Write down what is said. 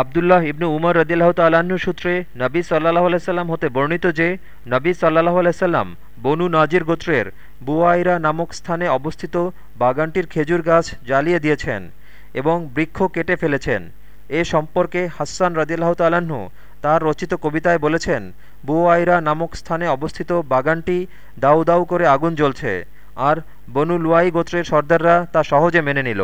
আবদুল্লাহ ইবনু উমর রদিল্লাহ তাল্লাহ্ন সূত্রে নবী সাল্লাহ আলাইসাল্লাম হতে বর্ণিত যে, নবী সাল্লাহ আলাইসাল্লাম বনু নাজির গোত্রের বুয়াইরা নামক স্থানে অবস্থিত বাগানটির খেজুর গাছ জ্বালিয়ে দিয়েছেন এবং বৃক্ষ কেটে ফেলেছেন। এ সম্পর্কে হাসান রদিল্লাহ তাল্লাহ্ন তার রচিত কবিতায় বলেছেন, বুয়াইরা নামক স্থানে অবস্থিত বাগানটি দাউ দাউ করে আগুন জ্বলছে, আর বনু লুয়াই গোত্রের সর্দাররা তা সহজে মেনে নিল।